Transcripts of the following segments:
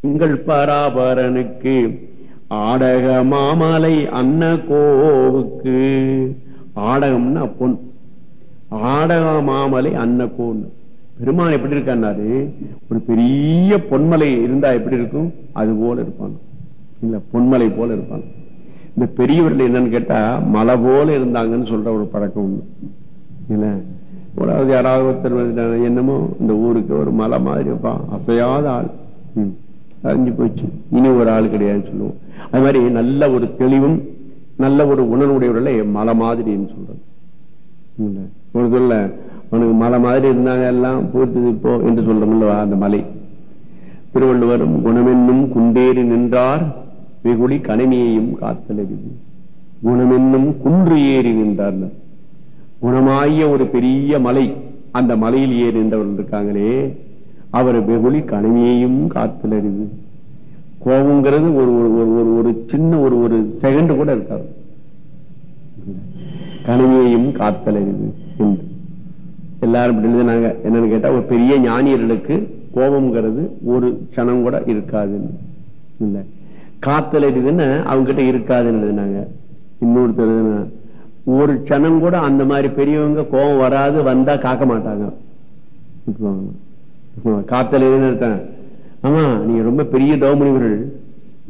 உங்கள் பராபரனுக்கு ஆடக மாமலை அன்ன கோவுக்கு ஆடகம்னா பொன். ஆடக மாமலை அன்ன கோன்னு பெருமான் எப்படி இருக்காரு ஒரு பெரிய பொன்மலை இருந்தா எப்படி இருக்கும்? அது போல இருப்பான் இல்ல பொன்மலை போல இருப்பான் இந்த பெரியவர்கள் என்னன்னு கேட்டா மலை போல இருந்தாங்கன்னு சொல்ற ஒரு பழக்கம் உண்டு. இல்ல யாராவது ஒருத்தர் என்னமோ இந்த ஊருக்கு ஒரு மலை மாதிரி இருப்பான். அசையாத ஆள். ம். அழிஞ்சு போச்சு. இனி ஒரு ஆள் கிடையாதுன்னு சொல்லுவோம். அது மாதிரி நல்ல ஒரு தெளிவும் நல்ல ஒரு உணர்வுடையவர்களை மலை மாதிரின்னு சொல்றது. ஒரு சொல்ல உனக்கு மலை மாதிரி இருந்தாங்க எல்லாம் போட்டு இப்போ என்று சொல்றோம்ல அந்த மலை. திருவள்ளுவரும் குணமென்னும் குண்டேறி நின்றார் வெகுளி கனிமையையும் காத்தலறிது குணமென்னும் குன்று ஏறி நின்றார் குணமாகிய ஒரு பெரிய மலை அந்த மலையில் ஏறி நின்றவர்கள் இருக்காங்களே அவர் வெகுளி கனிமையையும் காத்தலறிது. கோபங்கிறது ஒரு ஒரு ஒரு ஒரு ஒரு சின்ன ஒரு ஒரு செகண்ட் கூட இருக்காது. கனிமையையும் காத்தலறிது என்று. எல்லாரும் இப்படி என்னன்னு கேட்டா ஒரு பெரிய ஞானியர்களுக்கு கோபம்ங்கிறது ஒரு க்ஷணம் கூட இருக்காதுன்னு. இல்ல. காத்தல் எதுன்னு அவங்க கிட்ட இருக்காதுன்னு எழுதினாங்க. இன்னொருத்தர் ஒரு கணம் கூட அந்த மாதிரி பெரியவங்க கோபம் வராது வந்தா காக்க மாட்டாங்க. காத்தல் எதுன்னு ஆமா நீங்க ரொம்ப பெரிய தவமுனிவர்கள்.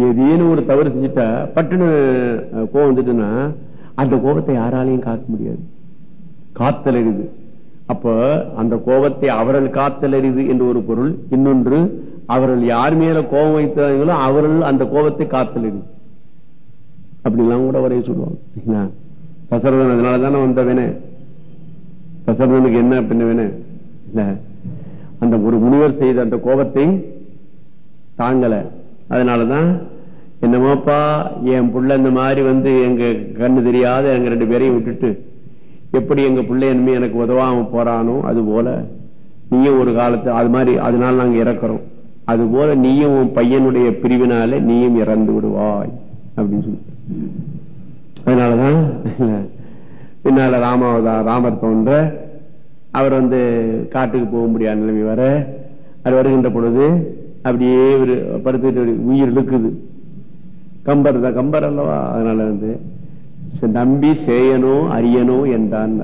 ஏதேனும் ஒரு தவறு செஞ்சுட்டா பட்டுன்னு கோபம் வந்துட்டுன்னா அந்த கோபத்தை யாராலையும் காக்க முடியாது. காத்தல் எரிது. அப்ப அந்த கோபத்தை அவர்கள் காத்தல் எரிது என்று ஒரு பொருள். இன்னொன்று அவர்கள் யார் மேல கோபம் வைத்தார்களோ அவர்கள் அந்த கோபத்தை காத்தல் எரிது. அப்படிலாம் கூட வரைய சொல்லுவாங்க. தசரதன் அதனாலதானே வந்தவனே தசரதனுக்கு என்ன பின்னவனே இல்ல. ஒரு முனிவர் செய்த அந்த கோபத்தை தாங்கல. அதனாலதான் என்னமோப்பா என் புள்ள இந்த மாதிரி வந்து எங்க கண்ணு தெரியாத எங்க ரெண்டு பேரையும் விட்டுட்டு எப்படி எங்க பிள்ளை இனிமே எனக்கு உதவாம போறானோ அது போல நீயும் ஒரு காலத்து அது மாதிரி அதனால நாங்க இறக்குறோம். அது போல நீயும் உன் பையனுடைய பிரிவினால நீயும் இறந்து விடுவாய் அப்படின்னு சொல்லி. அதனாலதான் பின்னால ராமாவதா ராமர் தோன்ற அவர் வந்து காட்டுக்கு போக முடியாத நிலைமை வர அது வருகின்ற பொழுது அப்படியே ஒரு படுத்துட்டு உயிர் இழுக்குது. கம்பர் தான் கம்பர் அல்லவா? அதனால வந்து நம்பி சேயனோ அரியனோ என்றான்.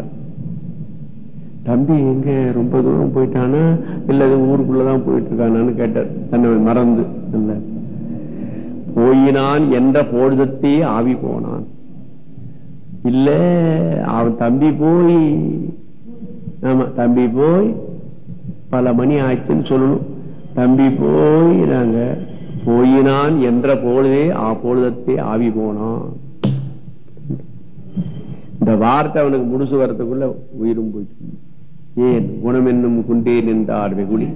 தம்பி எங்க? ரொம்ப தூரம் போயிட்டானா? இல்ல ஊருக்குள்ளதான் போயிட்டு இருக்கானான்னு கேட்டார். தன்னை மறந்து இல்ல. போயினான் என்ற பொழுதத்தே ஆவி போனான். இல்ல அவன் தம்பி போய் ஆமா தம்பி போய் பல மணி ஆச்சுன்னு சொல்லணும். தம்பி போய் நாங்க போயினான் என்ற பொழுதே அப்பொழுதத்தை ஆவி போனான். இந்த வார்த்தை அவனுக்கு முடிசு வரத்துக்குள்ள உயிரும் போயிடுச்சு. ஏன் குணம் என்னும் குண்டே நின்றார் வெகுளி.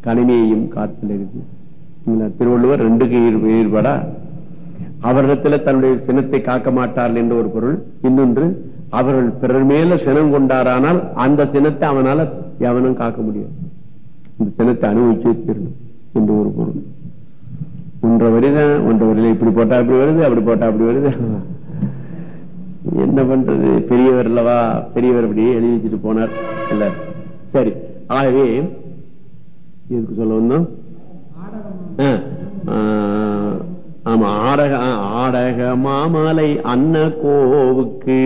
கனிமையையும் காத்தல் இருக்கு. திருவள்ளுவர் ரெண்டுக்கு ஈடு- ஈடுபடா அவரிடத்துல தன்னுடைய சினத்தை காக்க மாட்டார்கள் என்ற ஒரு பொருள். இன்னொன்று அவர்கள் பிறர் மேல சினம் கொண்டாரானால் அந்த சினத்தை அவனால எவனும் காக்க முடியாது. இந்த சினத்தை அனுபவிச்சு தீரணும் என்று ஒரு பொருள். ஒன்றை வரிதான் ஒன்றை வரியில இப்படி போட்டா இப்படி வருது அப்படி போட்டா அப்படி வருது. என்ன பண்றது? பெரியவர் இல்லவா பெரியவர் இப்படி எழுதி வச்சுட்டு போனார் இல்ல சரி ஆகவே எதுக்கு சொல்ல வந்தோம்? ஆமா ஆடக ஆடக மாமலை அன்ன கோவுக்கு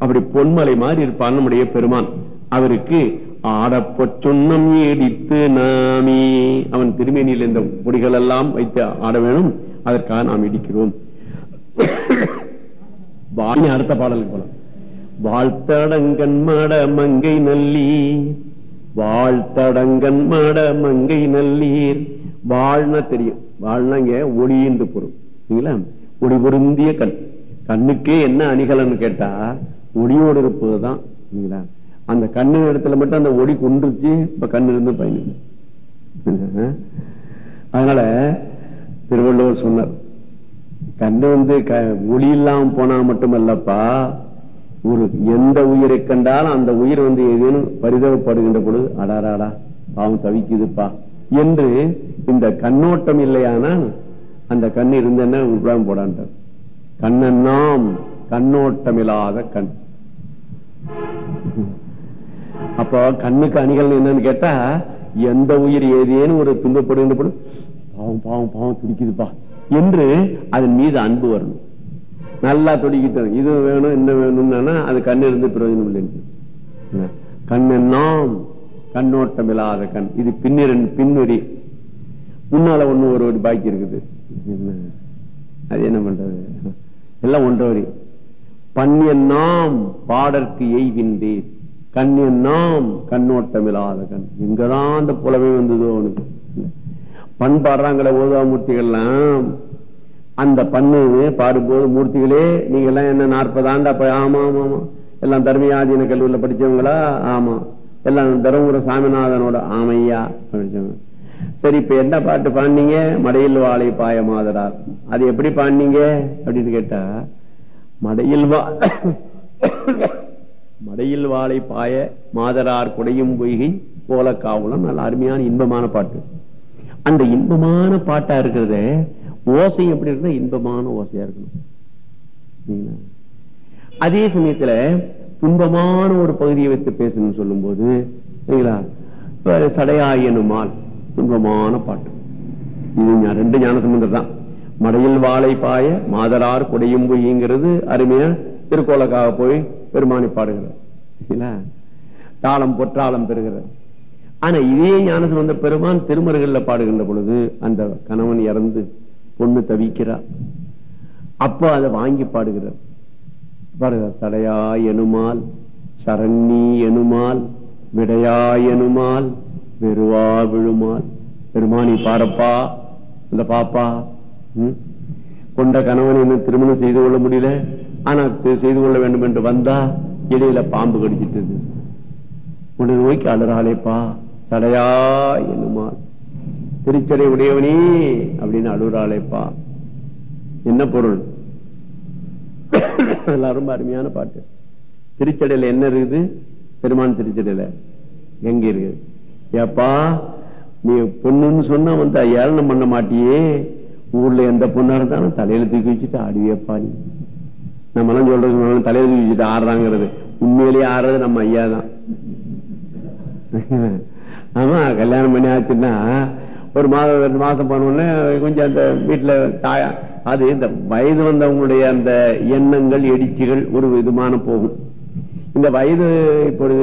அப்படி பொன்மலை மாதிரி இருப்பான் நம்முடைய பெருமான். அவருக்கு ஆடப்பொச் சொன்னம் நீடித்து நாமே. அவன் திருமேனியில் இந்த பொடிகள் எல்லாம் வைத்து ஆட வேணும். அதற்காக நாம் இடிக்கிறோம். வாணி அடுத்த பாடலுக்கு போலாம். வாழ்த்தடங்கன் மட மங்கை நல்லி வாழ்த்தடங்கன் மட மங்கை நல்லீர். வாழ்னா தெரியும். வாழ்னா இங்க ஒளி என்று பொருள். ஒளி பொருந்திய கண். கண்ணுக்கே என்ன அணிகலன்னு கேட்டா ஒளியோடு இருப்பதுதான் அந்த கண்ணு இடத்துல மட்டும் அந்த ஒளி கொண்டுச்சு இப்ப கண்ணு இருந்து பயணில்லை அதனால திருவள்ளுவர் சொன்னார் கண்ணு வந்து க- ஒளி இல்லாம போனா மட்டுமல்லப்பா ஒரு எந்த உயிரை கண்டாலும் அந்த உயிர் வந்து ஏதேனும் பரிதவப்படுகின்ற பொழுது அடாராடா பாவம் தவிக்குதுப்பா என்று இந்த கண்ணோட்டம் இல்லையானால் அந்த கண் இருந்தேன்னா உட்காரம் போடான்ட்டார். கண்ணன்னாம் கண்ணோட்டமில்லாத கண். அப்போ கண்ணுக்கு அணிகள் என்னன்னு கேட்டா எந்த உயிர் ஏதேன்னு ஒரு துன்பப்படுகின்ற பாவம் பாவம் பாவம் துடிக்குதுப்பா. என்று அதன் மீது அன்பு வரணும். நல்லா துடிக்கிட்டோம் இது வேணும் என்ன வேணும்னா அது கண்ணு இருந்து பிரயோஜனம் இல்லை கண்ணு கண்ணோட்டம் இல்லாத கண். இது பின்னிரன் பின்னுரி முன்னால ஒண்ணு ஒரு ஒரு பாக்கி இருக்குது. அது என்ன பண்றது? எல்லாம் ஒன்றவரி பன்னியன் நாம் பாடற்கு எய்கின்றேன் கண்ணியன் கண்ணோட்டமில்லாத கண்ணோட்டம் இல்லாத கண். எங்கதான் அந்த புலவை வந்ததோ அவனுக்கு பண் பாடுறாங்களே ஓதுவா மூர்த்திகள்லாம். அந்த பண்ணு பாடும்போது மூர்த்திகளே நீங்க எல்லாம் என்ன நாற்பது ஆண்டா ஆமா ஆமா ஆமா. எல்லாம் தர்மியாதீன கல்லூரியில் படிச்சவங்களா? ஆமா. எல்லாம் தருமபுர சாமிநாதனோட ஆமையா? படிச்சவங்க. சரி இப்ப என்ன பாட்டு பாடினீங்க? மடையில் வாழை பாய மாதரார் அது எப்படி பாடினீங்க? அப்படின்னு கேட்டா மடையில் வா. மடையில் வாழை பாய மாதரார் குடையும் பொய்கை போல காவலம் நல்ல அருமையான இன்பமான பாட்டு. அந்த இன்பமான பாட்டா இருக்கிறத ஓசை எப்படி இருந்தா இன்பமான ஓசையா இருக்கணும். அதே சமயத்துல துன்பமான ஒரு பகுதியை வைத்து பேசணும்னு சொல்லும் போது சடையாயனுமால் துன்பமான பாட்டு. இது ரெண்டு ஞான சம்பந்தம் தான். மடையில் வாழை பாய மாதரார் குடையும் பொய்ங்கிறது அருமையா திருக்கோலக்காக போய் பெருமானி பாடுகிறார். தாளம் பொற்றாளம் பெறுகிறார். ஆனா இதே ஞானத்தில் வந்த பெருமான் திருமருகல்ல பாடுகின்ற பொழுது அந்த கணவன் இறந்து பொண்ணு தவிக்கிறார் அப்போ அதை வாங்கி பாடுகிறார். பாடுகிறார் தடையா எனுமால் சரண்ணி எனுமால் விடையா எனுமால் வெறுவா விழுமால் பெருமானி பாரப்பா இந்த பாப்பா கொண்ட கணவன் என்ன திருமணம் செய்து கொள்ள முடியல. ஆனா செய்து கொள்ள வேண்டும் என்று வந்தா இடையில பாம்பு கடிச்சிட்டது. உன்னை நோய்க்கு அழுறாளேப்பா தடையா என்னுமா? திருச்சடை உடையவனே அப்படின்னு அழுறாளேப்பா என்ன பொருள்? ரொம்ப அருமையான பாட்டு. திருச்சடையில என்ன இருக்குது? பெருமான் திருச்சடையில எங்க இருக்குது? ஏப்பா நீ பொண்ணுன்னு சொன்னா வந்து ஏளனம் பண்ண மாட்டியே. ஊர்ல எந்த பொண்ணா இருந்தாலும் தலையில தூக்கி வச்சுட்டு ஆடுவியப்பா நீ நம்ம எல்லாம் சொல்றது தலையில தூக்கி வச்சுட்டு ஆடுறாங்கிறது. உண்மையிலேயே ஆடுறது நம்ம ஐயா தான். ஆமா கல்யாணம் பண்ணி ஆச்சுன்னா ஒரு மாதம் ரெண்டு மாசம் பண்ணோடனே கொஞ்சம் அந்த வீட்டுல தாயா அது இந்த வயது வந்தவங்களுடைய அந்த எண்ணங்கள் எடிச்சுகள் ஒரு விதமான போகும். இந்த வயது இப்பொழுது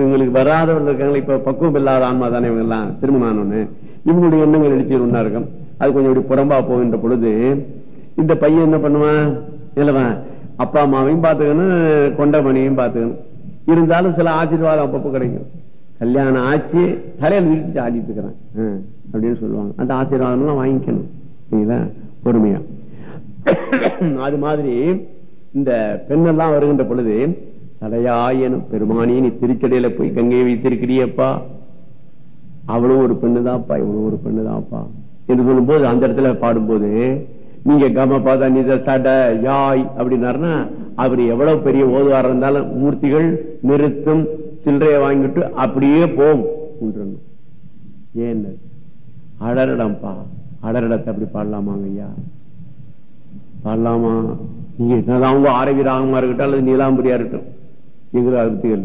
இவங்களுக்கு வராதவர்கள் இருக்காங்க இப்ப பக்குவம் இல்லாத ஆன்மா தானே இவங்க எல்லாம் திருமணம் இவங்களுடைய எண்ணங்கள் எடிச்சு ஒன்னா இருக்கும். அது கொஞ்சம் இப்படி புறம்பா போகின்ற பொழுது இந்த பையன் என்ன பண்ணுவான்? இல்லவன் அப்பா அம்மாவையும் பார்த்துக்கணும் கொண்ட மணியையும் பாத்துக்கணும் இருந்தாலும் சில ஆசீர்வாதம் அப்பப்போ கிடைக்கும். கல்யாணம் ஆச்சு தலையில் வீட்டு ஆடிட்டு இருக்கிறான் அப்படின்னு சொல்லுவாங்க. அந்த ஆசீர்வாதம்லாம் வாங்கிக்கணும். சரிங்களா பொறுமையா. அது மாதிரி இந்த பெண்ணெல்லாம் வருகின்ற பொழுது தலையாயனும் பெருமானி நீ திருச்சடையில போய் கங்கையை வைத்திருக்கிறியப்பா அவ்வளவு ஒரு பெண்ணுதான்ப்பா இவ்வளவு ஒரு பெண்ணுதான்ப்பா என்று சொல்லும் போது அந்த இடத்துல பாடும்போது நீங்க கம பாதா நித சட யாய் அப்படின்னாருன்னா அவர் எவ்வளவு பெரிய ஓதுவா இருந்தாலும் மூர்த்திகள் நிறுத்தும் சில்லறைய வாங்கிட்டு அப்படியே போம் ஏன் அடரிடம்பா அடரிடத்தை அப்படி பாடலாமாங்க ஐயா? பாடலாமா? நீங்க என்னதான் உங்க ஆரவி ராகமா இருக்கட்டும் அல்லது நீலாம்பரியா இருக்கட்டும் எங்கிற அறுத்திகள்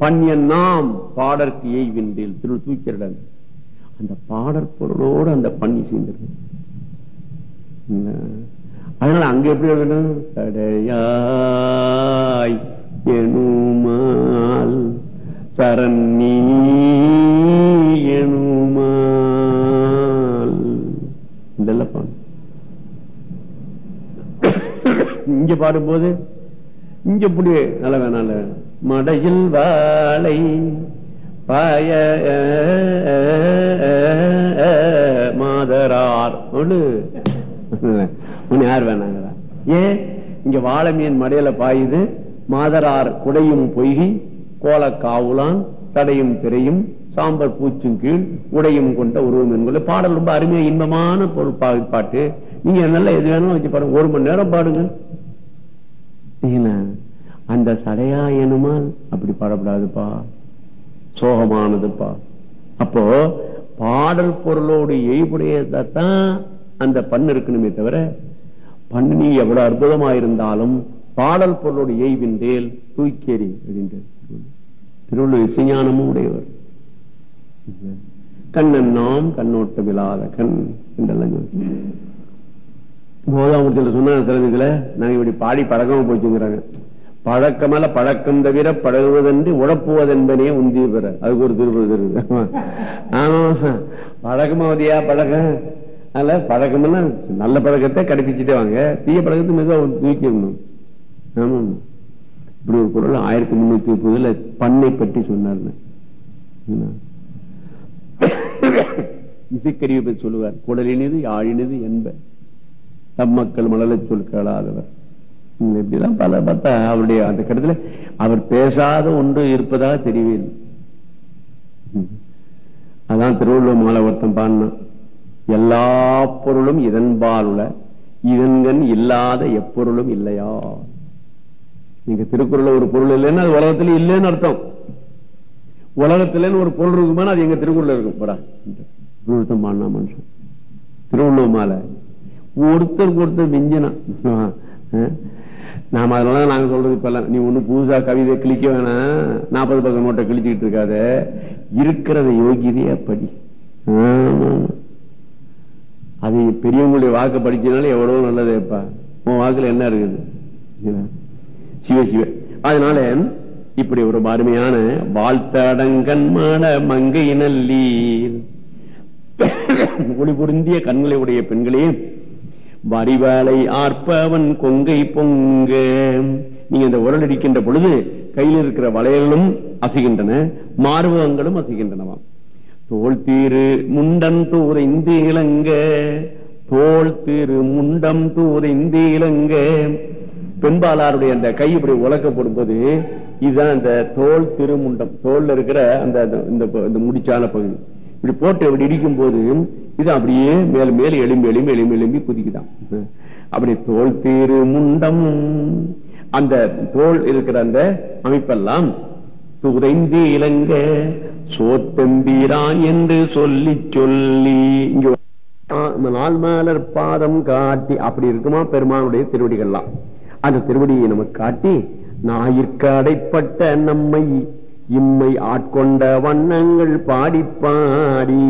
பன்னியன் நாம் பாடற்கு எய்கின்றேன் திரு தூக்கிறடன் அந்த பாடற்பொருளோடு அந்த பண்ணி சேர்ந்திருக்கு அதனால அங்க எப்படி இருக்கணும் கடையாய் எனுமால் சரண்ணி எனுமால். இதெல்லாம் பாடும் இங்க பாடும்போது இங்க இப்படி நல்ல வேணால மடையில் வாழை பாய மாதரார். ஒண்ணு. யார் வேணாங்களா ஏன் இங்க வாழை மீன் மடையில பாயுது. மாதரார் குடையும் பொய்கி கோல காவுலான் தடையும் திரையும் சாம்பல் பூச்சும் கீழ் உடையும் கொண்ட உருவம் என்கொள்ள பாடல் ரொம்ப அருமையா இன்பமான பொருள் பாட்டு. நீங்க நல்லா எது வேணாலும் வச்சு பாருங்க. ஒரு மணி நேரம் பாடுங்க. அந்த சடையா எனுமால் அப்படி பாடப்படாதுப்பா. சோகமானதுப்பா. அப்போ பாடல் பொருளோடு எய்புடையதான் அந்த பண்ணு இருக்கணுமே தவிர பண்ணு நீ எவ்வளவு அற்புதமா இருந்தாலும் பாடல் பொருளோடு எய்வின்றேல் தூக்கேறி அப்படின்ட்டு திருவள்ளுவர் இசைஞானமும் உடையவர். கண்ணன் நாம் கண்ணோட்டம் இல்லாத கண் என்றெல்லாம் சொல்லி போதாமூர்த்தியில சொன்ன சிலதுல நாங்க இப்படி பாடி பழக்கமா போச்சுங்கிறாங்க. பழக்கமல பழக்கம் தவிர பழகுவதென்று உழப்புவதென்பனே உந்தி பெற. அதுக்கு ஒரு திருப்பதி இருக்கு ஆமா. பழக்கமாவதியா பழக்கம் அல்ல பழக்கமெல்லாம் நல்ல பழக்கத்தை கடைபிடிச்சிட்டே வாங்க. தீய பழக்கத்தை மெதுவா தூக்கிடணும். ஆமா. இப்படி ஒரு குரல் ஆயிரத்தி முன்னூத்தி முப்பதுல பண்ணை பற்றி சொன்னார். இசைக்கருவி பற்றி சொல்லுவார். குடலினது யாழினது என்ப தம்மக்கள் மலலை சொல் கேளாதவர். இப்படிதான் பல பார்த்தா அவருடைய அந்த கட்டத்துல அவர் பேசாத ஒன்று இருப்பதாக தெரியவே அதான் திருவள்ளுவர் மாலை ஒருத்தன் பாடினான் எல்லா பொருளும் இதன்பாலுல இதன்கண் இல்லாத எப்பொருளும் இல்லையா? நீங்க திருக்குறள் ஒரு பொருள் இல்லைன்னா அது உலகத்துல இல்லைன்னு அர்த்தம். உலகத்துல ஒரு பொருள் இருக்குமானா அது எங்க திருக்குறள் இருக்கும்? போடா. ஒருத்தன் பாடினா மனுஷன். திருவள்ளுவர் மாலை. ஒருத்தருக்கு ஒருத்தர் மிஞ்சினா. நாம அதனால நாங்க சொல்றது இப்ப நீ ஒண்ணு புதுசா கவிதை கிழிக்க வேணாம். நாற்பது பக்கம் நோட்டை கிழிச்சுக்கிட்டு இருக்காத. இருக்கிறத யோகிதே படி அது பெரியவங்களுடைய வாக்கு படிச்சதுனால எவ்வளவு நல்லதேப்பா உன் வாக்குல என்ன இருக்குது? சிவ சிவ. அதனால இப்படி ஒரு அருமையான வாழ்த்தடங்கன் மாட மங்கை நல்லீர் ஒளி பொருந்திய கண்களை உடைய பெண்களே வரிவாளை ஆர்ப்பவன் கொங்கை பொங்க. நீங்க இந்த உரல் அடிக்கின்ற பொழுது கையில் இருக்கிற வளையல்களும் அசைகின்றன மார்பகங்களும் அசைகின்றனவாம் தோல் தீரு முண்டம் தூரைந்து இளங்க. தோல் தீரு முண்டம் தூரைந்து இளங்க. பெண்பாலாருடைய அந்த கை இப்படி உலக்கப்படும் போது இதுதான் அந்த தோல் திருமுண்டம் தோல்ல இருக்கிற அந்த இந்த முடிச்சான பகுதி. இப்படி போட்டு இப்படி இடிக்கும் போது இது அப்படியே மேல் மேல எலும்பி எலும்பி எலும்பி எலும்பி குதிக்குதான். அப்படி தோல் தீரு முண்டம். அந்த தோல் இருக்கிற அந்த அமைப்பெல்லாம் துறைந்து இலங்க சோத்தம்பீரான் என்று சொல்லி சொல்லி இங்க நாள் மேலர் பாதம் காட்டி அப்படி இருக்குமா பெருமானுடைய திருவடிகள்லாம். அந்த திருவடியை நமக்கு காட்டி நாயிற்கு அடைப்பட்ட நம்மை இம்மை ஆட்கொண்ட வண்ணங்கள் பாடி பாடி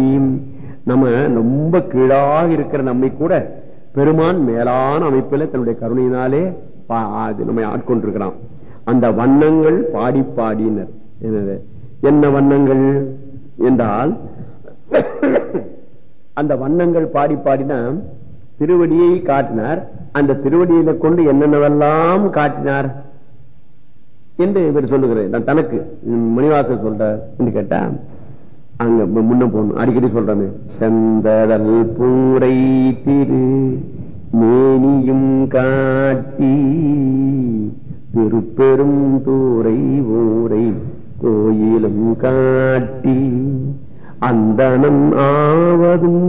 நம்ம ரொம்ப கீழாக இருக்கிற நம்மை கூட பெருமான் மேலான அமைப்பில் தன்னுடைய கருணையினாலே நம்மை ஆட்கொண்டிருக்கிறான். அந்த வண்ணங்கள் பாடி பாடினர். என்னது? என்ன வண்ணங்கள் என்றால் அந்த வண்ணங்கள் பாடி பாடினா திருவடியை காட்டினார். அந்த திருவடியில கொண்டு என்னென்னவெல்லாம் காட்டினார்? என்று இவர் சொல்லுகிறேன் நான் தனக்கு மணிவாசன் சொல்ற என்று கேட்டா அங்க முன்ன போகணும். அடிக்கடி சொல்றேன். செந்தடல் பூரை திரு மேனியும் காட்டி திருப்பெரும் தூரை ஊரை கோயிலும் காட்டி அந்தனம் ஆவதும்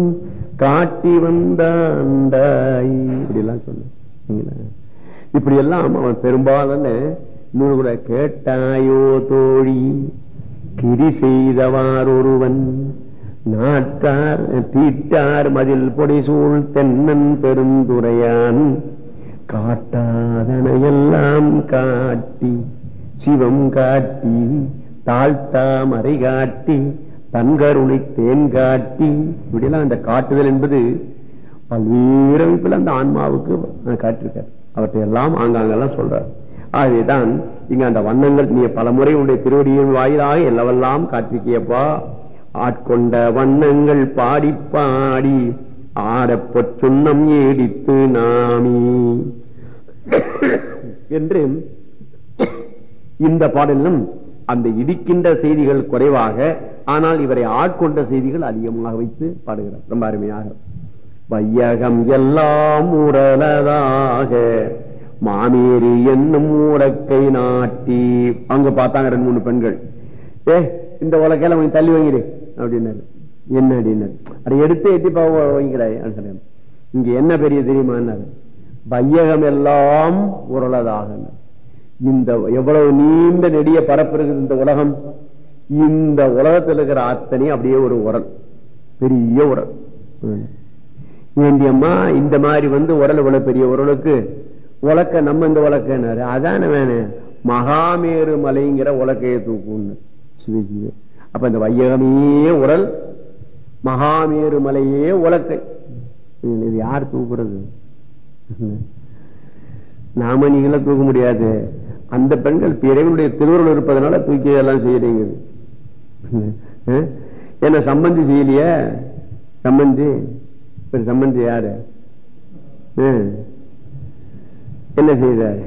காட்டி வந்தாண்டாய். இப்படி எல்லாம் சொன்ன இப்படி எல்லாம் அவன் பெரும்பாலான இன்னொரு கூட கேட்டாயோ தோழி? கிரி செய்தவார் ஒருவன் நாட்டார் தீட்டார் மதில் பொடிசூழ் தென்னன் பெருந்துரையான் காட்டாதனையெல்லாம் காட்டி சிவம் காட்டி தாழ்த்தாமறை காட்டி தன்கருணை தேன் காட்டி இப்படிலாம் அந்த காட்டுதல் என்பது பல்வேறு அமைப்பில் அந்த ஆன்மாவுக்கு காட்டிருக்கார் அவற்றை எல்லாம் ஆங்காங்கெல்லாம் சொல்றார். ஆகவேதான் இங்க அந்த வண்ணங்கள் நீ பலமுறை உடைய திருவடியின் வாயிலாக எல்லவெல்லாம் காட்டிருக்கியப்பா ஆட்கொண்ட வண்ணங்கள் பாடி பாடி ஆடப்பொற் சுண்ணம் ஏடித்து நாமி. என்று இந்த பாடலிலும் அந்த இடிக்கின்ற செய்திகள் குறைவாக ஆனால் இவரை ஆட்கொண்ட செய்திகள் அதிகமாக வைத்து பாடுகிறார். ரொம்ப அருமையாக. வையகம் எல்லாம் உடலதாக மாமேரி என்னும் ஊடக்கை நாட்டி. அங்க பார்த்தாங்க ரெண்டு மூணு பெண்கள். ஏ இந்த உலக்கையில கொஞ்சம் தள்ளி வாங்கிடு அப்படின்னாரு. என்ன அப்படின்னாரு. அதை எடுத்து எட்டி வாங்கிக்கிறாய் இங்க என்ன பெரிய தெரியுமா பையகம் எல்லாம் உரளதாக. இந்த எவ்வளவு நீண்ட நெடிய பரப்பு இருக்குது இந்த உலகம். இந்த உலகத்தில் இருக்கிற அத்தனை அப்படியே ஒரு உரல். பெரிய உரல். வேண்டியம்மா இந்த மாதிரி வந்து உரல் இவ்வளவு பெரிய உரலுக்கு? உலக்க நம்ம இந்த உலக்கினாரு அதான வேணும் மகாமேரு மலைங்கிற உலக்கையை தூக்குன்னு அப்ப இந்த வையகமே உரல் மகாமேரு மலையே உலக்கை. இது யார் தூக்குறது? நாம நீங்கள தூக்க முடியாது. அந்த பெண்கள் இறைவனுடைய திருவுருள் இருப்பதனால தூக்கி எல்லாம் செய்யறீங்க என்ன சம்பந்தி செய்யலையே? சம்பந்தி? சம்பந்தி யாரு? என்ன செய்தார்?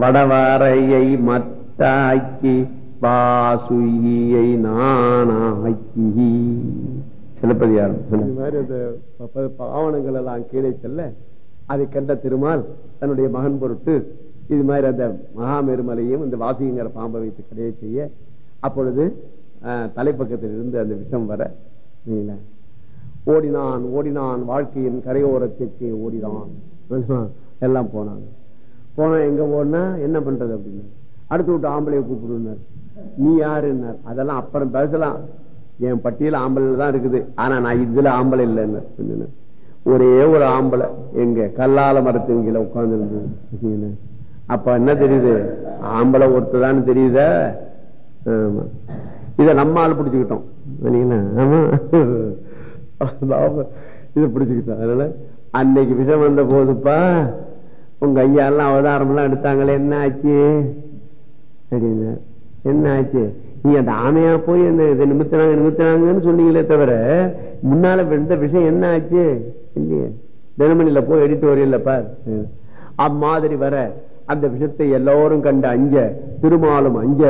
வடவாரையை மத்தாக்கி வாசுகியை நானாக்கி. சிலப்பதிகாரம். பாவனங்கள் எல்லாம் கீழே செல்ல அதை கண்ட திருமால் தன்னுடைய மகன் பொருட்டு இது மாதிரி அந்த மகாமெருமலையும் இந்த வாசிங்கிற பாம்பை வைத்து கடையை செய்ய அப்பொழுது தலைப்பக்கத்தில் இருந்து அந்த விஷம் வர? ஓடினான் ஓடினான் வாழ்க்கையின் கரையோரத்திற்கு ஓடினான். எல்லாம் போனாங்க. போனா எங்க போனா என்ன பண்றது அப்படின்னு. அடுத்து விட்டு ஆம்பளையை கூப்பிடுனார் நீ யாருன்னார்? அதெல்லாம் அப்புறம் பேசலாம். என் பட்டியல் ஆம்பளை தான் இருக்குது. ஆனா நான் இதுல ஆம்பளை இல்லைன்னு ஒரே ஒரு ஆம்பளை எங்க கல்லால மரத்தின் கீழே உட்கார்ந்து இருந்தது அப்ப என்ன தெரியுது? ஆம்பளை ஒருத்ததான் தெரியுத? ஆமா. இத நம்ம ஆள் பிடிச்சுக்கிட்டோம். இத பிடிச்சுக்கிட்டோம். அதனால அன்னைக்கு விஷம் வந்த போதுப்பா உங்க ஐயா எல்லாம் அவதாரம் எல்லாம் எடுத்தாங்களே என்ன ஆச்சு அப்படின்னா என்ன ஆச்சு நீ அந்த ஆமையா போய் அந்த இதை நிமித்தினாங்க நிமித்தினாங்கன்னு சொன்னீங்களே தவிர முன்னால இந்த விஷயம் என்ன ஆச்சு இல்லையே. தினமணியில போய் எடுத்து வரையிலப்பா அம்மாதிரி வர அந்த விஷயத்தை எல்லோரும் கண்டு அஞ்ச திருமாலும் அஞ்ச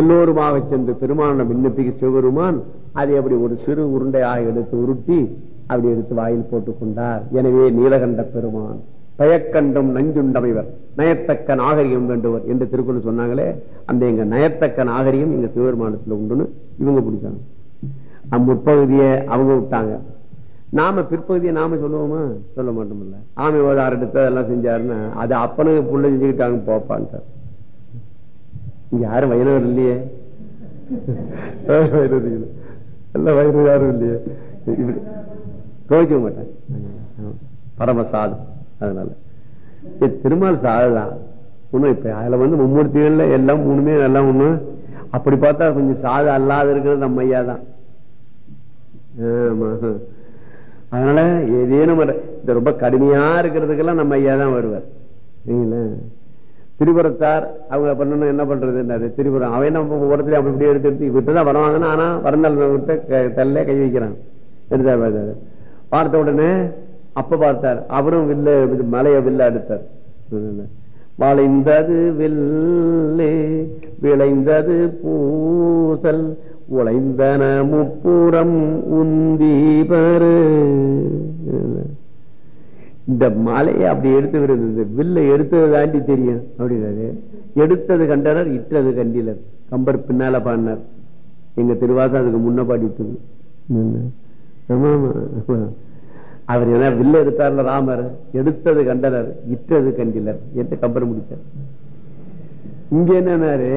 எல்லோருமாக சென்று பெருமான விண்ணப்பிக்க சிவபெருமான் அதை அப்படி ஒரு சிறு உருண்டையாக எடுத்து உருட்டி அப்படி எடுத்து வாயில் போட்டுக் கொண்டார். எனவே நீலகண்ட பெருமான். பயக்கண்டும் நஞ்சுண்டமைவர் நயத்தக்க நாகரிகம் வேண்டுவர் என்று திருக்குறள் சொன்னாங்களே அந்த எங்க நயத்தக்க நாகரிகம் எங்க சிவபெருமானத்துல உண்டுன்னு இவங்க பிடிச்சாங்க. முற்பகுதியை அவங்க விட்டாங்க. நாம பிற்பகுதியை நாம சொல்லுவோமா? சொல்ல மாட்டோம்ல. ஆமை ஓதார் எடுத்து அதெல்லாம் செஞ்சாருன்னா அது அப்பனுக்கு புள்ள செஞ்சுக்கிட்டாங்க போப்பான்ட்டார் இங்க யாரும் வயலவர் இல்லையே? எல்லாம் வயது யாரும் இல்லையே? இப்படி. கோவிக்க மாட்டேன் பரமசாது அதனால. திருமால் சாதுதான் ஒண்ணும் இப்ப அதுல வந்து மும்மூர்த்திகள்ல எல்லாம் மூணுமே எல்லாம் ஒண்ணு. அப்படி பார்த்தா கொஞ்சம் சாது அல்லாத இருக்கிறது நம்ம ஐயா தான். அதனால ஏதேனும் இந்த ரொம்ப கடுமையா இருக்கிறதுக்கெல்லாம் நம்ம ஐயா தான் வருவார். சரிங்களா? திரிபுரத்தார் அவங்க பண்ணணும் என்ன பண்றதுன்றாரு திரிபுரம். அவன் நம்ம ஒருத்தர் அப்படி இப்படி எடுத்து எடுத்து விட்டுதான் வருவாங்கன்னா ஆனா வரந்தால் விட்டு தள்ள கை வைக்கிறான். எடுத்தார் பார்த்தாரு. பார்த்த உடனே அப்ப பார்த்தார். அவரும் வில்ல மலைய வில்ல எடுத்தார் வளைந்தது வில்லே விளைந்தது பூசல் உழைந்தன முப்புறம் உந்தீபரு இந்த மலையை அப்படி எடுத்து வருது வில்ல எடுத்தது தாண்டி தெரியும். அப்படிங்கிறது எடுத்தது கண்டனர் இட்டது கண்டிலர். கம்பர் பின்னால பாடினார். எங்க திருவாசம் அதுக்கு முன்ன பாடி ஆமா, ஆமா. அவர் என்ன வில்ல எடுத்தார்ல ராமர் எடுத்தது கண்டனர் இட்டது கண்டிலர் என்று கம்பர் முடித்தார். இங்க என்னன்னாரு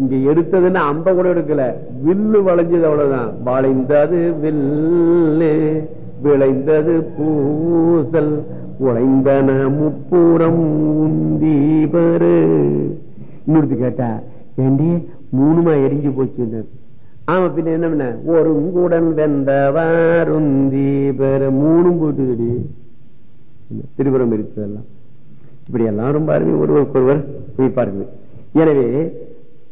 இங்க எடுத்ததுன்னு அம்ப கூட எடுக்கல. வில்லு வளைஞ்சது அவ்வளவுதான். வளைந்தது வில்லு விளைந்தது பூசல் உழைந்தன முப்புறம் உந்தி பரு. கேட்டா ஏண்டி மூணுமா எரிஞ்சு போச்சுன்னாரு ஆமா பின்ன என்ன பண்ண ஒருங்குடன் வெந்தவாருந்தி பெரு மூணும் போட்டுக்கடி திருபுரம் இருக்கிறதெல்லாம் இப்படி எல்லாம் ரொம்ப அருமை ஒருவருக்கு ஒருவர் குறிப்பார்கள் எனவே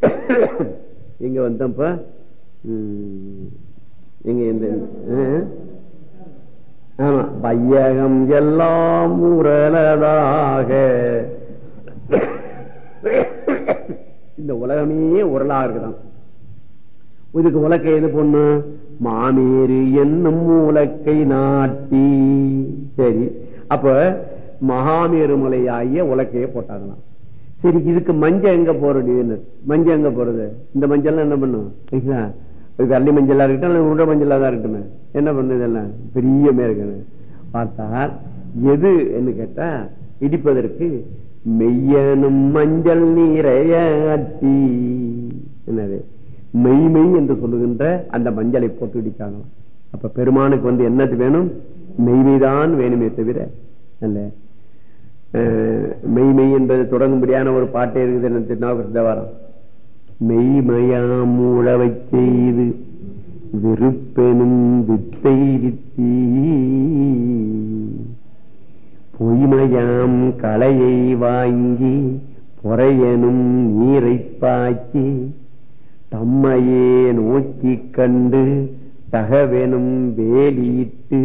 இங்க வந்தப்ப ம், எங்க இந்த ஆமா பையகம் எல்லாம் உரலதாக இந்த உலகமே உரலா இருக்குதான் இதுக்கு உலக்கை எது பொண்ணு? மாமேரு என்னும் உலக்கை நாட்டி. சரி. அப்ப மகாமேரு மலையாகிய உலக்கைய போட்டாங்களாம். சரி இதுக்கு மஞ்சள் எங்க போறது மஞ்சள் எங்க போறது? இந்த மஞ்சள் என்ன பண்ணும்? வெள்ளி மஞ்சளா இருக்கட்டும் அல்லது உருண்டை மஞ்சளா தான் இருக்கட்டுமே. என்ன பண்ணு இதெல்லாம்? பெரிய மேற்கனு பார்த்தா எது என்று கேட்டா இடிப்பதற்கு மெய்யனும் மஞ்சள் நீரையாட்டி. என்னது? மெய்மெய் என்று சொல்லுகின்ற அந்த மஞ்சளை போட்டு இடிச்சாங்களாம் அப்ப பெருமானுக்கு வந்து என்னது வேணும்? மெய்மைதான் வேணுமே தவிர அல்ல. மெய்மெய் என்பது தொடங்கும்படியான ஒரு பாட்டே இருக்குது என்ன திருநாவுக்கரசு தேவாரம் மெய்மயாம் உழவை செய்து வெறுப்பெனும் வித்தை வித்தி. பொய்மையாம் கலையை வாங்கி பொறையனும் நீரை பாய்ச்சி தம்மையே நோக்கி கண்டு தகவெனும் வேலியிட்டு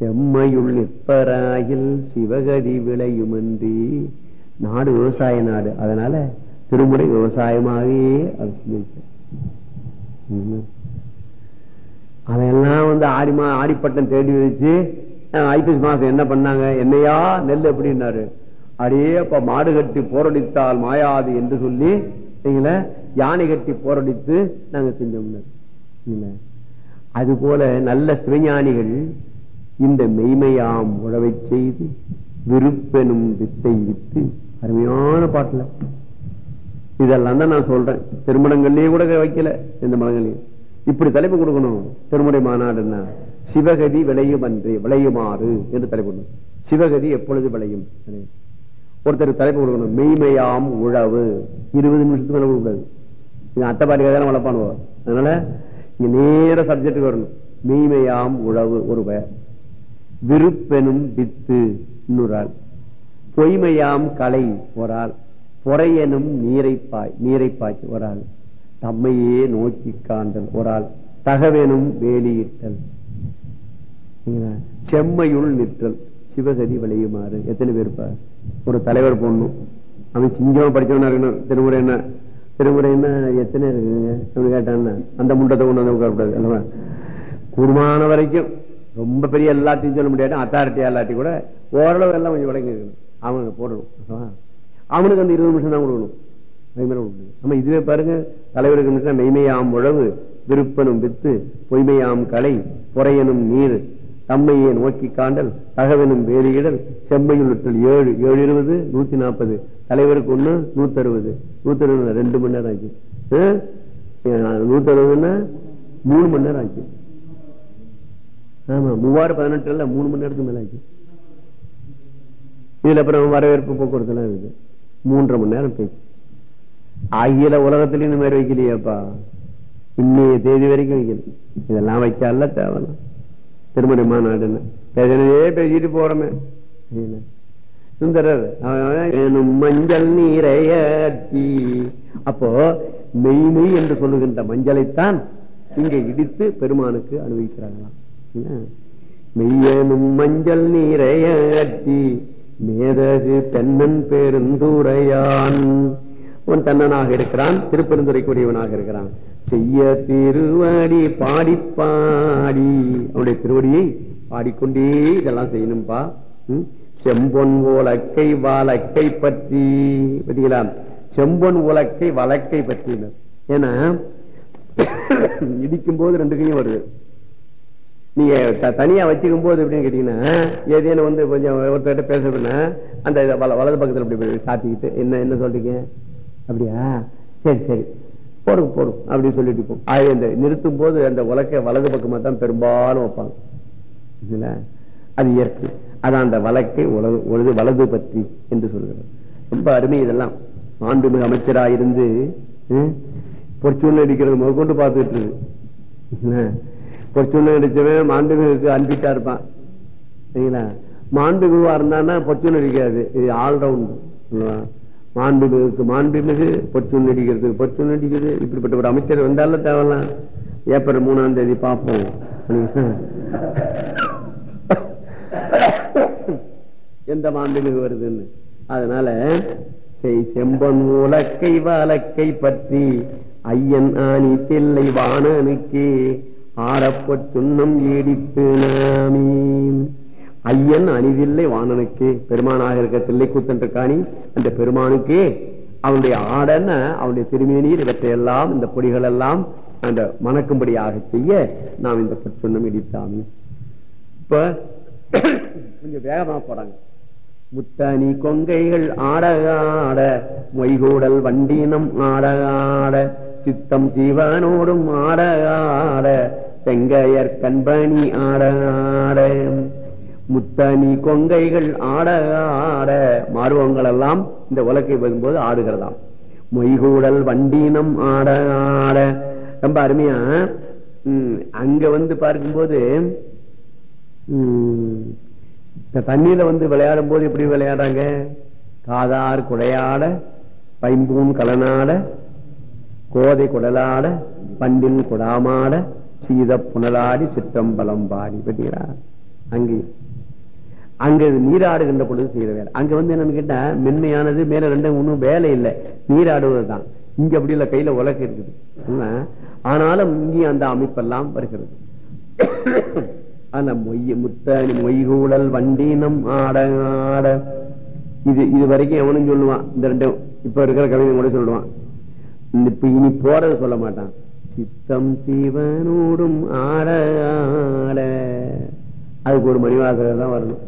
செம்மையுள் நிற்பராயில் சிவகதி விளையுமன்றி. நாடு விவசாய நாடு. அதனால திருமுறை விவசாயமாகவே அது சொல்லியிருக்கு உம். அதையெல்லாம் வந்து ஆடி மா ஆடிப்பட்டம் தேடி வச்சு அஹ், மாசம் என்ன பண்ணாங்க? என்னையா நெல் எப்படின்னாரு. அடியே அப்ப மாடு கட்டி போரடித்தால் மாயாது என்று சொல்லி சரிங்களா யானை கட்டி போரடித்து நாங்க செஞ்சோம்னாரு அது போல நல்ல சிவஞானிகள் இந்த மெய்மையாம் உழவை செய்து விருப்பெனும் வித்தை வித்து அருமையான பாட்டுல. இதெல்லாம் தான் நான் சொல்றேன். திருமணங்கள்லயே கூட வைக்கல இந்த மலங்களையும் இப்படி தலைப்பு கொடுக்கணும். திருமுறை மாநாடுன்னா சிவகதி விளையும் அன்று விளையுமாறு என்று தலைப்பு சிவகதி எப்பொழுது விளையும்? ஒருத்தர் தலைப்பு கொடுக்கணும். மெய்மையாம் உழவு. இருபது நிமிஷத்துக்கு மேல கொடுக்கூடாது அத்தை அட்டப்பாடி கதை வளர்ப்பானுவோ. அதனால இங்க நேர சப்ஜெக்டுக்கு வரணும். மீமையாம் உழவு ஒரு பெயர் விருப்பெனும் வித்து இன்னொரு ஆள் பொய்மையாம் கலை ஒரு ஆள் பொறையனும் நீரைப்பாய் பாய் ஒரு ஆள் தம்மையே நோக்கி காண்டல் ஒரு ஆள் தகவெனும் வேலியிட்டல். செம்மையுள் நிற்றல். சிவகதி விளையுமாறு. எத்தனை பேர் இருப்பார்? ஒரு தலைவர் பொண்ணும் அவன் சிங்கமா படிச்சவனா இருக்கணும். திருமுறை என்ன? திருமுறைன்னா எத்தனை இருக்குங்க? அப்படி கேட்டான்னா. அந்த முண்டத்தை கொண்டு வந்து உட்காரக்கூடாது அல்லவா? கூடுமான வரைக்கும் ரொம்ப பெரிய எல்லாத்தையும் சொல்ல முடியாது. அத்தாரிட்டியா இல்லாட்டி கூட ஓரளவு எல்லாம் கொஞ்சம் விளங்கி இருக்கணும். அவனுக்கு போடணும். அவனுக்கு அந்த இருபது நிமிஷம் தான் கொடுக்கணும். அது நம்ம இதுவே பாருங்க. தலைவருக்கு மெய்மையாம் உழவு விருப்பனும் வித்து பொய்மையாம் கலை பொறையனும் நீர். தம்மையே நோக்கி காண்டல் தகவலும் வேலியிடல் செம்மையுள் விட்டல் ஏழு ஏழு இருபது நூத்தி நாற்பது தலைவருக்கு ஒண்ணு நூத்தி அறுபது நூத்தி அறுபது ரெண்டு மணி நேரம் ஆச்சு. நூத்தி அறுபதுன்னா மூணு மணி நேரம் ஆச்சு. ஆமா மூவாயிரம் பதினெட்டுல மூணு மணி நேரத்துக்கு மேல ஆச்சு. இதுல அப்புறம் வரவேற்பு போக்குவரத்து எல்லாம் இருக்குது. மூன்றரை மணி நேரம் பேச்சு. அகில உலகத்திலயும் இந்த மாதிரி வைக்கலையேப்பா. இன்னைய தேதி வரைக்கும் வைக்கல. இதெல்லாம் வைக்கல தேவையில்ல திருமணி மாநாடுன்னு. பேசினதே பேசிட்டு போறோமே. சுந்தரர் எனும் மஞ்சள் நீரையட்டி அப்போ மெய்மை என்று சொல்லுகின்ற மஞ்சளைத்தான் இங்கே இடித்து பெருமானுக்கு அனுபவிக்கிறாங்களாம் மெய்யனும் மஞ்சள் நீரையட்டி மேதகு தென்னன் பெருந்துரையான் உன் தன்னனாக இருக்கிறான் திருப்பெருந்துரைக்குரியவனாக இருக்கிறான். செய்ய திருவடி பாடி பாடி. அவனுடைய திருவடியை பாடிக்கொண்டே இதெல்லாம் செய்யணும்பா. செம்பொன் உலக்கை வழக்கை பற்றி. பார்த்தீங்களா? செம்பொன் உலக்கை வழக்கை பற்றினர் ஏன்னா இடிக்கும் போது ரெண்டு கையும் வருது. நீங்க த- தனியா வச்சுக்கும் போது எப்படின்னு கேட்டீங்கன்னா ஏதேனும் வந்து கொஞ்சம் ஒருத்தர்கிட்ட பேசுறதுன்னா அந்த வல- வலது பக்கத்துல இப்படி சாத்திக்கிட்டு என்ன என்ன சொல்றீங்க? அப்படியா? சரி சரி. போடும் போடும் அப்படின்னு சொல்லிட்டு இருக்கும் ஆகவே இந்த நிறுத்தும் போது அந்த உலக்கை வலது பக்கமா தான் பெரும்பாலும் வைப்பாங்க. இதுல அது இயற்கை. அதான் அந்த வழக்கை உலகு உலது வலது பற்றி என்று சொல்கிறது ரொம்ப அருமை இதெல்லாம். மாண்புமிகு அமைச்சராக இருந்து பொற்சூழ்நிலை அடிக்கிறது முதற்கொண்டு பார்த்துட்டு இருக்கு. பொற்சூழ்நிலை அடிச்சவன் மாண்புமிகுக்கு அன்பிட்டா இருப்பான். சரிங்களா மாண்புமிகுவா இருந்தான்னா பொற்சூழ்நிலை அடிக்காது. இது ஆல்ரவுண்ட் மாண்புமிகுக்கு மாண்புமிகு பொற்று அடிக்கிறதுக்கு பொற்று அடிக்கிறது இப்படிப்பட்ட ஒரு அமைச்சர் வந்தாலும் தேவலாம் ஏப்ரல் மூணாம் தேதி பார்ப்போம். எந்த மாண்புமிகு வருதுன்னு? அதனால செய் செம்பன் உலக்கை வழக்கை பற்றி ஐயன் ஆணி தில்லை வானனுக்கு ஆரப்பொற் சுண்ணம் நாமீன். ஐயன் அணிதில்லை வாணனுக்கே பெருமானாக இருக்க தில்லை கூத்தன்ற காணி அந்த பெருமானுக்கே. அவனுடைய ஆடன அவனுடைய திருமேனியில் இவற்றையெல்லாம் இந்த பொடிகள் எல்லாம் அந்த மணக்கும்படியாக செய்ய நாம் இந்த பொற்சுண்ணம் இடித்தாமி. இப்ப கொஞ்சம் வேகமா போறாங்க முத்தனி கொங்கைகள் ஆடகாட மொய்கூடல் வண்டினம் ஆடகாட சித்தம் சிவனோடும் ஆடகாட செங்கையர் கண்பணி ஆடகாட. முத்தனி கொங்கைகள் ஆட ஆட மாறுவங்கள் எல்லாம் இந்த உலக்கை வரும்போது ஆடுகிறதாம். மொய்கூடல் வண்டினம் ஆட ஆட. ரொம்ப அருமையா அங்க வந்து பார்க்கும்போது ம், இந்த தண்ணியில வந்து விளையாடும் போது எப்படி விளையாடுறாங்க? காதார் குடையாட பைம்பூன் கலனாட கோதை குடலாட பண்டில் குடாமாட சீத புனலாடி சிற்றம்பலம் பாடி. பார்த்தீங்களா அங்கே. அங்க இது நீராடுகின்ற பொழுது செய்யற வேலை. அங்க வந்து என்னன்னு கேட்டா மென்மையானது மேல ரெண்டு ஒண்ணும் வேலை இல்லை. நீராடுவதுதான் இங்க அப்படி இல்ல கையில உலக்கு இருக்குது. ஆனாலும் இங்கேயும் அந்த அமைப்பெல்லாம் வருகிறது. அந்த மொய் முத்தனி மொய்கூடல் வண்டினம் ஆட ஆட. இது இது வரைக்கும் எவனும் சொல்லுவான். இந்த ரெண்டும் இப்ப இருக்கிற கவிதை கூட சொல்லுவான். இந்த இப்ப இனி போறது சொல்ல மாட்டான். சித்தம் சிவனோடும் ஆட ஆட. அதுக்கு ஒரு மணிவாசகர் தான் வரணும்.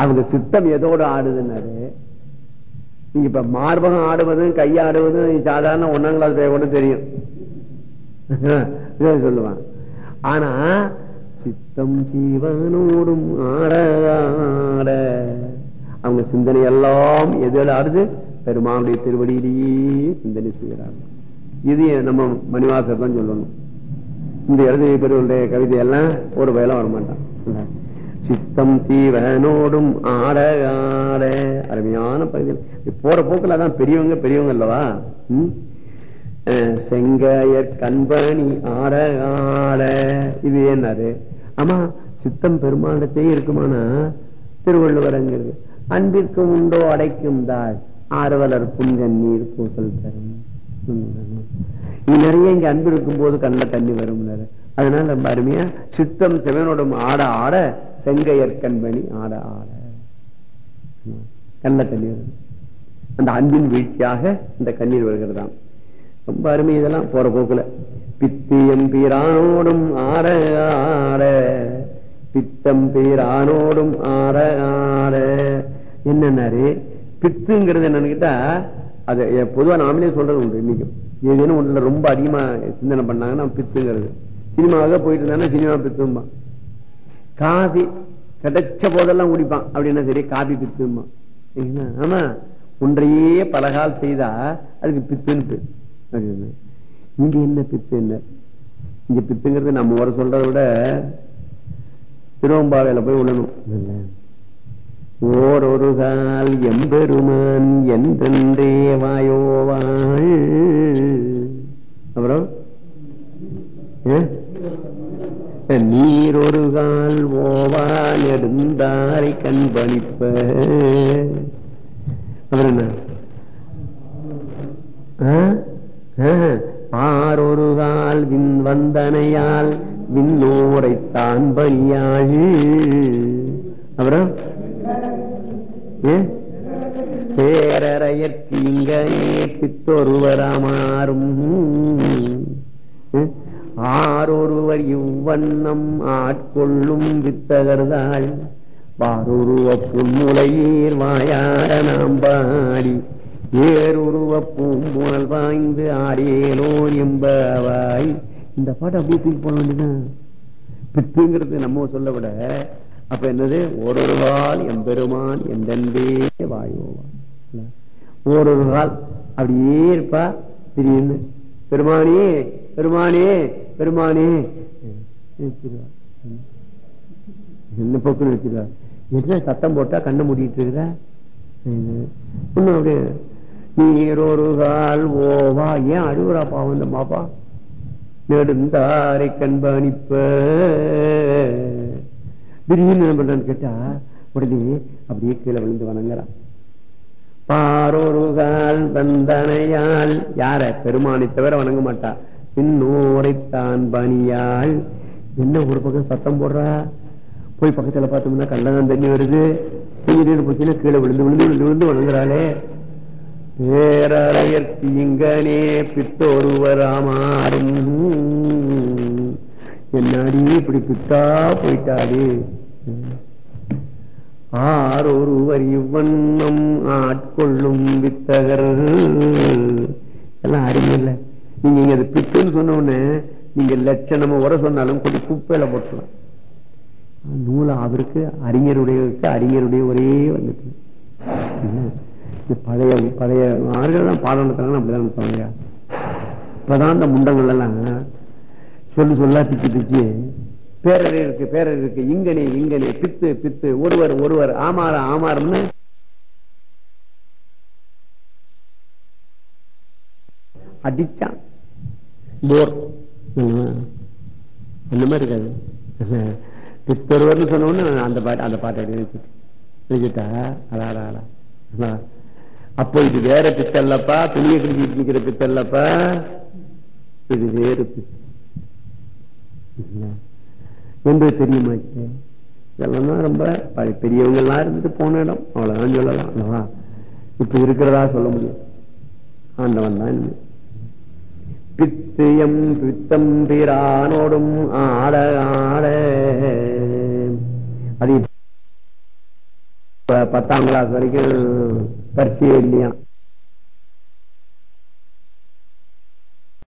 அவங்க சித்தம் எதோடு ஆடுதுன்னாரு? நீங்க இப்ப மார்பகம் ஆடுவதும் கையாடுவதும் சாதாரண ஒன்னாம் கிளாஸ் கூட தெரியும். சொல்லுவான். ஆனா சித்தம் சிவனோடும் ஆட ஆட அவங்க சிந்தனை எல்லாம் எதில் ஆடுது? பெருமானுடைய திருவடியிலேயே சிந்தனை செய்கிறாங்க. இது நம்ம மணிவாசர் தான் சொல்லணும். இந்த எழுதிய பெருவருடைய கவிதை எல்லாம் ஒரு வயலாம் வரமாட்டான். சித்தம் தீவனோடும் ஆட ஆட அருமையான பகுதியில் போற போக்கில் அதான் பெரியவங்க பெரியவங்க அல்லவா? ம்? செங்காயர் கண்பணி ஆட ஆட இது என்னது? ஆமா சித்தம் பெருமாண்டத்தே இருக்குமானா? திருவள்ளுவரங்கிறது. அன்பிற்கு உண்டோ அடைக்கும் தாள் ஆர்வலர் புங்கண்ணீர் பூசல் தரும். நிறைய இங்க அன்பு இருக்கும் போது கண்ணுல தண்ணி வரும் அதனால ரொம்ப அருமையா சித்தம் சிவனோட ஆட ஆட செங்கையர் கண்மணி ஆட ஆட. கண்ணுல தண்ணி அந்த அன்பின் வீழ்ச்சியாக இந்த கண்ணீர் வருகிறதாம். ரொம்ப அருமை இதெல்லாம் போற போக்குல. பித்தியம் பீரானோடும் ஆட ஆட பித்தம் பீரானோடும் ஆட ஆட. என்னன்னாரு? பித்துங்கிறது என்னன்னு கேட்டா அது எ- பொதுவா நாமளே சொல்றது உண்டு இன்னைக்கும். ஏதேனும் ஒண்ணுல ரொம்ப அதிகமா சிந்தனை பண்ணாங்கன்னா பித்துங்கிறது. சினிமாவாக போயிட்டு இருந்தா சினிமா பித்தும்பா காபி கிடைச்ச போதெல்லாம் குடிப்பான். அப்படின்னா சரி? காபி பித்துமா ஆமா. ஒன்றையே பலகால் செய்தா அதுக்கு பித்துன்னு பேர். அப்படின்னு. இங்க என்ன பித்து என்ன? இங்க பித்துங்கிறது நம்ம ஒரு சொல்றதை விட திருவம்பாவையில போய் விழணும் ஓரொரு ஒரு கால் எம்பெருமான் என்றென்றே வாயோவாள். அப்புறம்? ஏ? நீர் ஒரு கால் ஓவா நெடுந்தாரை கண்பணிப்ப அப்புறம் என்ன ஆ? பாரொரு கால் விண் வந்தனையால் விண்ணோரை தான் பலியாள் அப்புறம் ஏ? சித்தொருவராமாறும் ஆரொருவர் இவ்வண்ணம் ஆட்கொள்ளும் வித்தகர்தாள். வாரொருவ புன்முலையீர் வாயார நாம் பாடி ஏருருவ பூம்புணல் வாய்ந்து ஆடியேலோ என்பவாய். இந்த பாட்டு அப்படியே தூக்கி போன வேண்டியதான் பித்துங்கிறது நம்ம சொல்ல விட அப்ப என்னது? ஒரு கால் எம்பெருமான் எந்தன்பே வாயுவான் ஒரு கால் அப்படியே இருப்பா. திடீர்னு பெருமானே பெருமானே பெருமானே என்ன போக்கு நிறுத்திடுவா என்ன சத்தம் போட்டா கண்ணை மூடிட்டு இருக்கிற? இன்னும் அப்படியே நீரொரு கால் ஓவா? ஏன் அழுகுறா பாவம் இந்த மாப்பா? நெடுந்தாரை கண்பாணிப்ப. திடீர்னு என்ன பண்றான்னு கேட்டா உடனே அப்படியே கீழே விழுந்து வணங்குறான். பாரொருகால் தந்தனையால் யார? பெருமானை தவிர வணங்க மாட்டா. பின்னோரைத்தான் பணியாள். என்ன ஒரு பக்கம் சத்தம் போடுறா? போய் பக்கத்துல பார்த்தோம்னா கள்ளதான் தண்ணி வருது. திடீர்னு போச்சுன்னா கீழே விழுந்து விழுந்து விழுந்து விழுந்து வணங்குறாளே. பேரறையற்கு இங்கனே பித்தொருவராமாறும் என்னாடி இப்படி பித்தா போயிட்டாரு ஆர் ஒருவர் இவ்வண்ணம் ஆட்கொள்ளும் வித்தகர். எல்லாம் அறிவில்லை நீங்க இங்க அது பித்துன்னு சொன்ன உடனே நீங்க லட்சணம் உர சொன்னாலும் கொஞ்சம் குப்பையில போட்டலாம் நூல அவருக்கு அறிஞருடையவருக்கு அறிஞருடைய ஒரே வந்துட்டு. இந்த பழைய பழைய ஆறுகள் பாடம் நடத்துறாங்க அப்படிதான் நடத்துவாங்க இப்பதான் இந்த முண்டங்கள் எல்லாம் சொல்லு சொல்லா திச்சு திச்சு பேரர் இருக்கு பேரர் இருக்கு இங்கனே இங்கனே பித்து பித்து ஒருவர் ஒருவர் ஆமாற ஆமாறம்னு அடிச்சான். போர் அந்த மாதிரி இருக்காது. பித்தொருவர்னு சொன்னோன்னு அந்த பாட்டு அந்த பாட்டை எழுதிட்டா? வச்சுட்டு வச்சுட்டா அடாடா அடா அப்போ இது வேற பித்தல்லப்பா? துணியை கிழிச்சிட்டு நிக்கிற பித்தல்லப்பா? இது வேறு பித்து என்று தெரியுமா இதெல்லாம் தான் ரொம்ப பழைய பெரியவங்க எல்லாம் இருந்துட்டு போன இடம். அவ்வளவுதான் சொல்லலாம். அல்லவா இப்ப இருக்கிறதா சொல்ல முடியும். ஆண்டவன் தான் இனிமே. பித்தியம் பித்தம்பிரானோடும் ஆட ஆட. அது பத்தாம் கிளாஸ் வரைக்கும் பரிச்சையே இல்லையா?